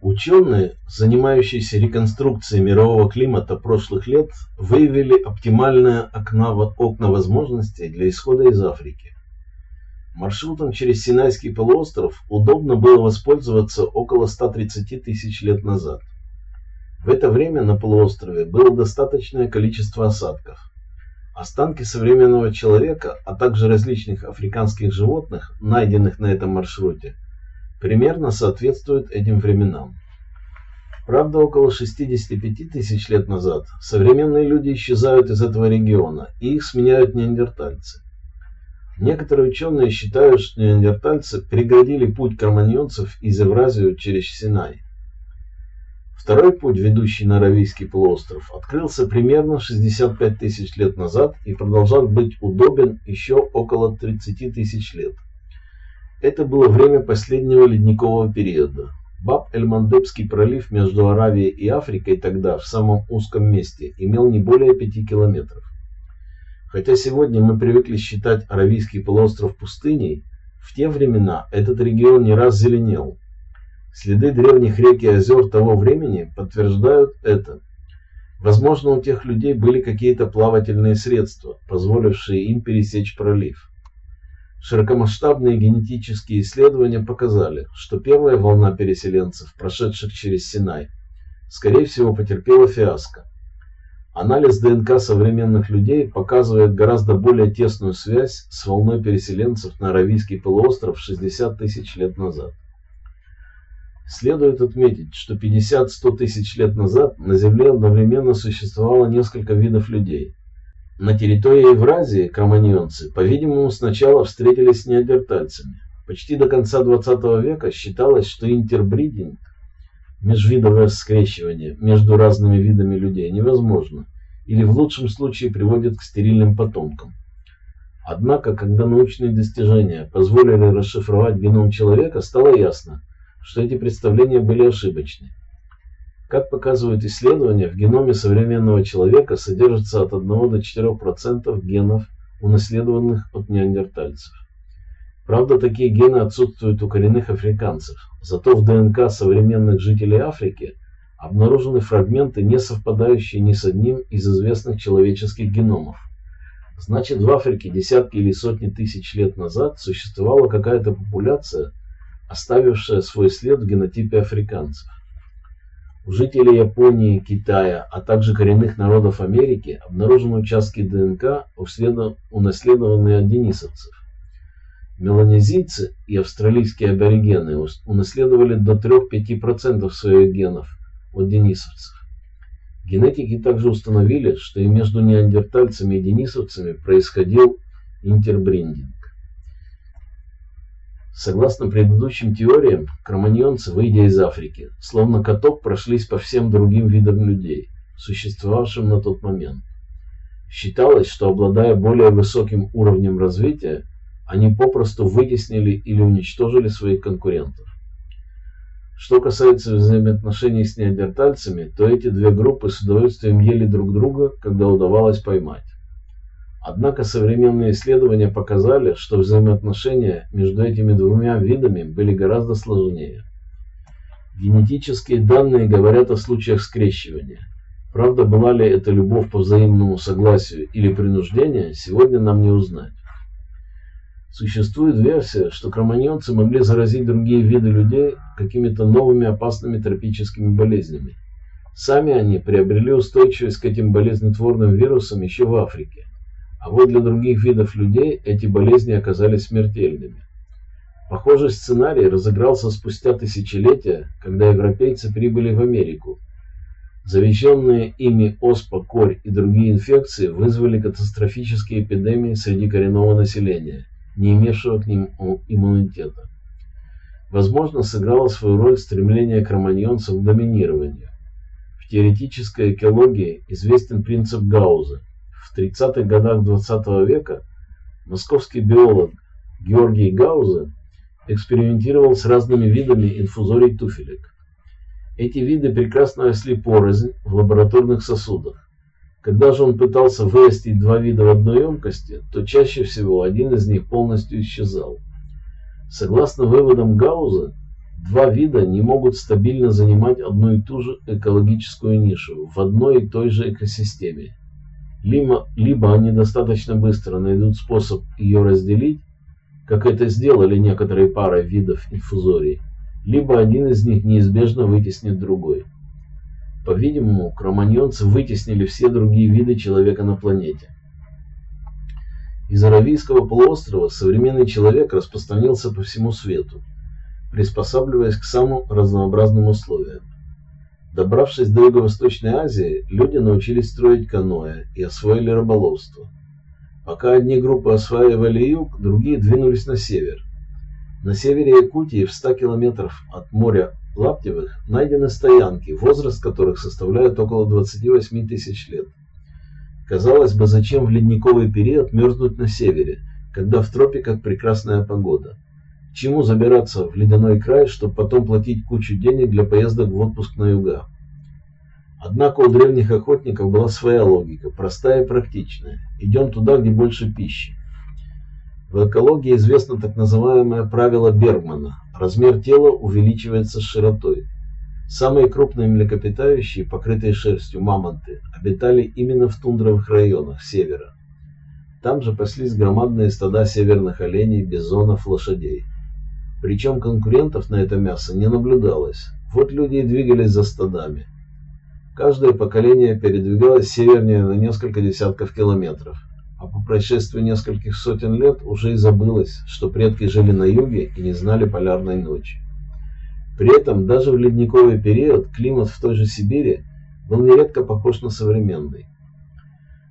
Ученые, занимающиеся реконструкцией мирового климата прошлых лет, выявили оптимальное окна, окна возможностей для исхода из Африки. Маршрутом через Синайский полуостров удобно было воспользоваться около 130 тысяч лет назад. В это время на полуострове было достаточное количество осадков. Останки современного человека, а также различных африканских животных, найденных на этом маршруте, примерно соответствуют этим временам. Правда, около 65 тысяч лет назад современные люди исчезают из этого региона, и их сменяют неандертальцы. Некоторые ученые считают, что неандертальцы преградили путь кроманьонцев из Евразию через Синай. Второй путь, ведущий на Аравийский полуостров, открылся примерно 65 тысяч лет назад и продолжал быть удобен еще около 30 тысяч лет. Это было время последнего ледникового периода. Баб-эль-Мандебский пролив между Аравией и Африкой тогда, в самом узком месте, имел не более 5 километров. Хотя сегодня мы привыкли считать Аравийский полуостров пустыней, в те времена этот регион не раз зеленел. Следы древних рек и озер того времени подтверждают это. Возможно, у тех людей были какие-то плавательные средства, позволившие им пересечь пролив. Широкомасштабные генетические исследования показали, что первая волна переселенцев, прошедших через Синай, скорее всего потерпела фиаско. Анализ ДНК современных людей показывает гораздо более тесную связь с волной переселенцев на Аравийский полуостров 60 тысяч лет назад. Следует отметить, что 50-100 тысяч лет назад на Земле одновременно существовало несколько видов людей – на территории Евразии кроманьонцы, по-видимому, сначала встретились с неандертальцами. Почти до конца 20 века считалось, что интербридинг, межвидовое скрещивание между разными видами людей, невозможно или в лучшем случае приводит к стерильным потомкам. Однако, когда научные достижения позволили расшифровать геном человека, стало ясно, что эти представления были ошибочны. Как показывают исследования, в геноме современного человека содержится от 1 до 4% генов, унаследованных от неандертальцев. Правда, такие гены отсутствуют у коренных африканцев, зато в ДНК современных жителей Африки обнаружены фрагменты, не совпадающие ни с одним из известных человеческих геномов. Значит, в Африке десятки или сотни тысяч лет назад существовала какая-то популяция, оставившая свой след в генотипе африканцев. У жителей Японии, Китая, а также коренных народов Америки обнаружены участки ДНК, унаследованные от денисовцев. Меланезийцы и австралийские аборигены унаследовали до 3-5% своих генов от денисовцев. Генетики также установили, что и между неандертальцами и денисовцами происходил интербриндинг. Согласно предыдущим теориям, кроманьонцы, выйдя из Африки, словно каток прошлись по всем другим видам людей, существовавшим на тот момент. Считалось, что обладая более высоким уровнем развития, они попросту вытеснили или уничтожили своих конкурентов. Что касается взаимоотношений с неандертальцами, то эти две группы с удовольствием ели друг друга, когда удавалось поймать. Однако современные исследования показали, что взаимоотношения между этими двумя видами были гораздо сложнее. Генетические данные говорят о случаях скрещивания. Правда, была ли это любовь по взаимному согласию или принуждение, сегодня нам не узнать. Существует версия, что кроманьонцы могли заразить другие виды людей какими-то новыми опасными тропическими болезнями. Сами они приобрели устойчивость к этим болезнетворным вирусам еще в Африке. А вот для других видов людей эти болезни оказались смертельными. Похожий сценарий разыгрался спустя тысячелетия, когда европейцы прибыли в Америку. Завещенные ими оспа, корь и другие инфекции вызвали катастрофические эпидемии среди коренного населения, не имевшего к ним иммунитета. Возможно, сыграло свою роль стремление кроманьонцев к доминированию. В теоретической экологии известен принцип Гауза – в 30-х годах 20 -го века московский биолог Георгий Гаузе экспериментировал с разными видами инфузорий туфелек. Эти виды прекрасно росли порознь в лабораторных сосудах. Когда же он пытался вырастить два вида в одной емкости, то чаще всего один из них полностью исчезал. Согласно выводам Гауза, Два вида не могут стабильно занимать одну и ту же экологическую нишу в одной и той же экосистеме. Либо, либо они достаточно быстро найдут способ ее разделить, как это сделали некоторые пары видов инфузорий, либо один из них неизбежно вытеснит другой. По-видимому, кроманьонцы вытеснили все другие виды человека на планете. Из Аравийского полуострова современный человек распространился по всему свету, приспосабливаясь к самым разнообразным условиям. Добравшись до Юго-Восточной Азии, люди научились строить каноэ и освоили рыболовство. Пока одни группы осваивали юг, другие двинулись на север. На севере Якутии в 100 километров от моря Лаптевых найдены стоянки, возраст которых составляет около 28 тысяч лет. Казалось бы, зачем в ледниковый период мерзнуть на севере, когда в тропиках прекрасная погода? Чему забираться в ледяной край, чтобы потом платить кучу денег для поездок в отпуск на юга? Однако у древних охотников была своя логика, простая и практичная. Идем туда, где больше пищи. В экологии известно так называемое правило Бергмана. Размер тела увеличивается с широтой. Самые крупные млекопитающие, покрытые шерстью мамонты, обитали именно в тундровых районах севера. Там же паслись громадные стада северных оленей, бизонов, лошадей. Причем конкурентов на это мясо не наблюдалось. Вот люди и двигались за стадами. Каждое поколение передвигалось севернее на несколько десятков километров, а по прошествии нескольких сотен лет уже и забылось, что предки жили на юге и не знали полярной ночи. При этом даже в ледниковый период климат в той же Сибири был нередко похож на современный.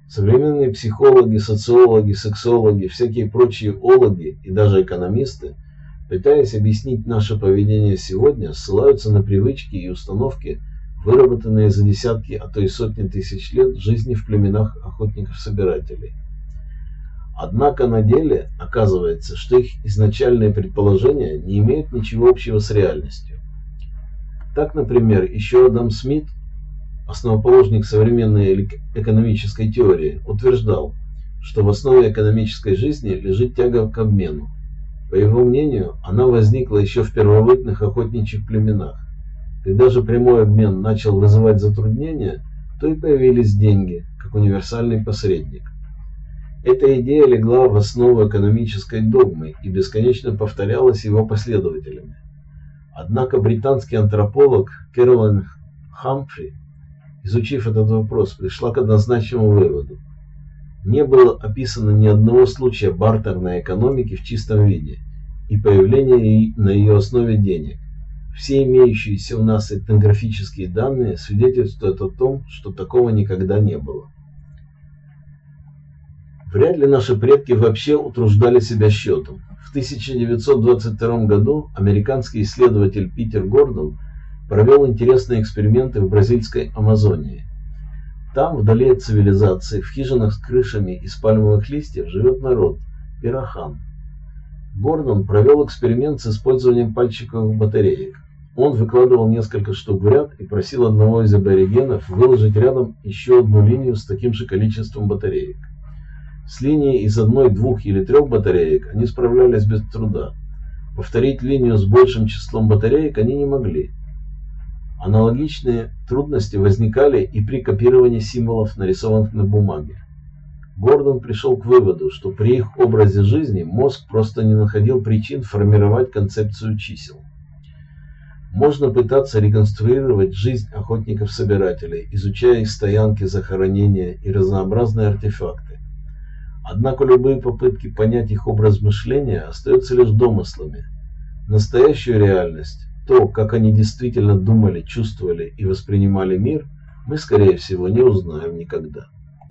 Современные психологи, социологи, сексологи, всякие прочие ологи и даже экономисты – Пытаясь объяснить наше поведение сегодня, ссылаются на привычки и установки, выработанные за десятки, а то и сотни тысяч лет жизни в племенах охотников-собирателей. Однако на деле оказывается, что их изначальные предположения не имеют ничего общего с реальностью. Так, например, еще Адам Смит, основоположник современной экономической теории, утверждал, что в основе экономической жизни лежит тяга к обмену, по его мнению, она возникла еще в первобытных охотничьих племенах. Когда же прямой обмен начал вызывать затруднения, то и появились деньги, как универсальный посредник. Эта идея легла в основу экономической догмы и бесконечно повторялась его последователями. Однако британский антрополог Кэролайн Хамфри, изучив этот вопрос, пришла к однозначному выводу – не было описано ни одного случая бартерной экономики в чистом виде и появления на ее основе денег. Все имеющиеся у нас этнографические данные свидетельствуют о том, что такого никогда не было. Вряд ли наши предки вообще утруждали себя счетом. В 1922 году американский исследователь Питер Гордон провел интересные эксперименты в бразильской Амазонии. Там, вдали от цивилизации, в хижинах с крышами из пальмовых листьев живет народ – пирохан. Гордон провел эксперимент с использованием пальчиковых батареек. Он выкладывал несколько штук в ряд и просил одного из аборигенов выложить рядом еще одну линию с таким же количеством батареек. С линией из одной, двух или трех батареек они справлялись без труда. Повторить линию с большим числом батареек они не могли. Аналогичные трудности возникали и при копировании символов, нарисованных на бумаге. Гордон пришел к выводу, что при их образе жизни мозг просто не находил причин формировать концепцию чисел. Можно пытаться реконструировать жизнь охотников-собирателей, изучая их стоянки, захоронения и разнообразные артефакты. Однако любые попытки понять их образ мышления остаются лишь домыслами. Настоящую реальность то, как они действительно думали, чувствовали и воспринимали мир, мы, скорее всего, не узнаем никогда.